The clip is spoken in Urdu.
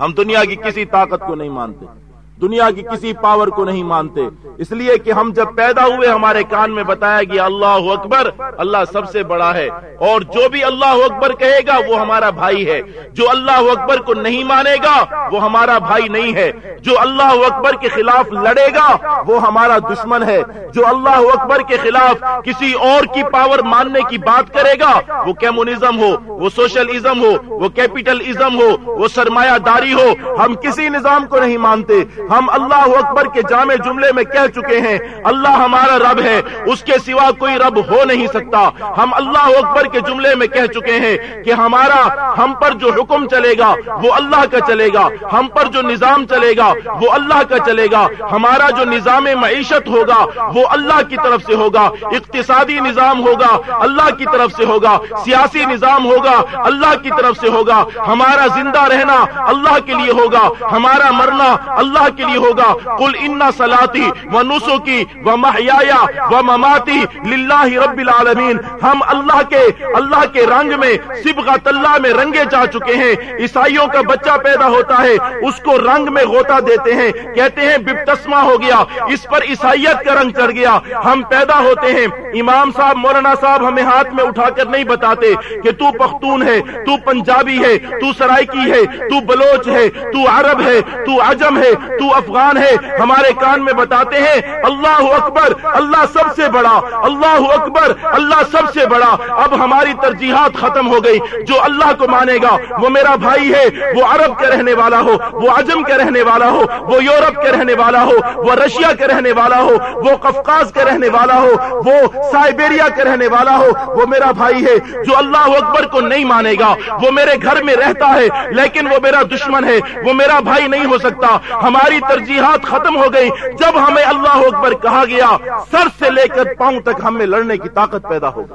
ہم دنیا کی کسی طاقت کو نہیں مانتے۔ دنیا کی کسی پاور کو نہیں مانتے۔ اس لیے کہ ہم جب پیدا ہوئے، ہمارے کان میں بتایا گیا، اللہ اکبر، اللہ سب سے بڑا ہے۔ اور جو بھی اللہ اکبر کہے گا، وہ ہمارا بھائی ہے۔ جو اللہ اکبر کو نہیں مانے گا، وہ ہمارا بھائی نہیں ہے۔ جو اللہ اکبر کے خلاف لڑے گا، وہ ہمارا دشمن ہے۔ جو اللہ اکبر کے خلاف کسی اور کی پاور ماننے کی بات کرے گا، وہ کیمونزم ہو، وہ سوشلزم ہو، وہ کیپیٹلزم ہو، وہ سرمایہ داری ہو۔ ہم کسی نظام کو نہیں مانتے۔ ہم اللہ اکبر کے جامع جملے میں کہہ چکے ہیں، اللہ ہمارا رب ہے، اس کے سوا کوئی رب ہو نہیں سکتا۔ ہم اللہ اکبر کے جملے میں کہہ چکے ہیں کہ ہمارا، ہم پر جو حکم چلے گا، وہ اللہ کا چلے گا۔ ہم پر جو نظام چلے گا، وہ اللہ کا چلے گا۔ ہمارا جو نظام معیشت ہوگا، وہ اللہ کی طرف سے ہوگا۔ اقتصادی نظام ہوگا، اللہ کی طرف سے ہوگا۔ سیاسی نظام ہوگا، اللہ کی طرف سے ہوگا۔ ہمارا زندہ رہنا اللہ کے لیے ہوگا۔ ہمارا مرنا اللہ کے لیے ہوگا۔ کل ان سلاتی و نسو کی و محیا و مماتی للہ رب العالمین ہم اللہ کے اللہ کے رنگ میں سبغت اللہ میں رنگے جا چکے ہیں۔ عیسائیوں کا بچہ پیدا ہوتا ہے، اس کو رنگ میں غوطہ دیتے ہیں۔ کہتے ہیں بپتسما ہو گیا۔ اس پر عیسائیت کا رنگ چڑھ گیا۔ ہم پیدا ہوتے ہیں۔ امام صاحب، مولانا صاحب ہمیں ہاتھ میں اٹھا کر نہیں بتاتے کہ تو پختون ہے، تو پنجابی ہے، تو سرائکی ہے، تو بلوچ ہے، تو عرب ہے، تو عجم ہے، تو افغان ہے ہمارے کان میں بتاتے ہیں، اللہ اکبر، اللہ سب سے بڑا، اللہ اکبر، اللہ سب سے بڑا۔ اب ہماری ترجیحات ختم ہو گئی۔ جو اللہ کو مانے گا، وہ میرا بھائی ہے۔ وہ عرب کے رہنے والا ہو، وہ عجم کے رہنے والا ہو، وہ یورپ کے رہنے والا ہو، وہ رشیا کے رہنے والا ہو، وہ کفکاز کے رہنے والا ہو، وہ سائبیریا کے رہنے والا ہو۔ وہ میرا بھائی ہے۔ جو اللہ اکبر کو نہیں مانے گا، وہ میرے گھر میں رہتا ہے، لیکن وہ میرا دشمن ہے۔ وہ میرا بھائی نہیں ہو سکتا۔ ہماری ترجیحات ختم ہو گئی۔ جب ہمیں اللہ اکبر کہا گیا، سر سے لے کر پاؤں تک ہمیں لڑنے کی طاقت پیدا ہوگی۔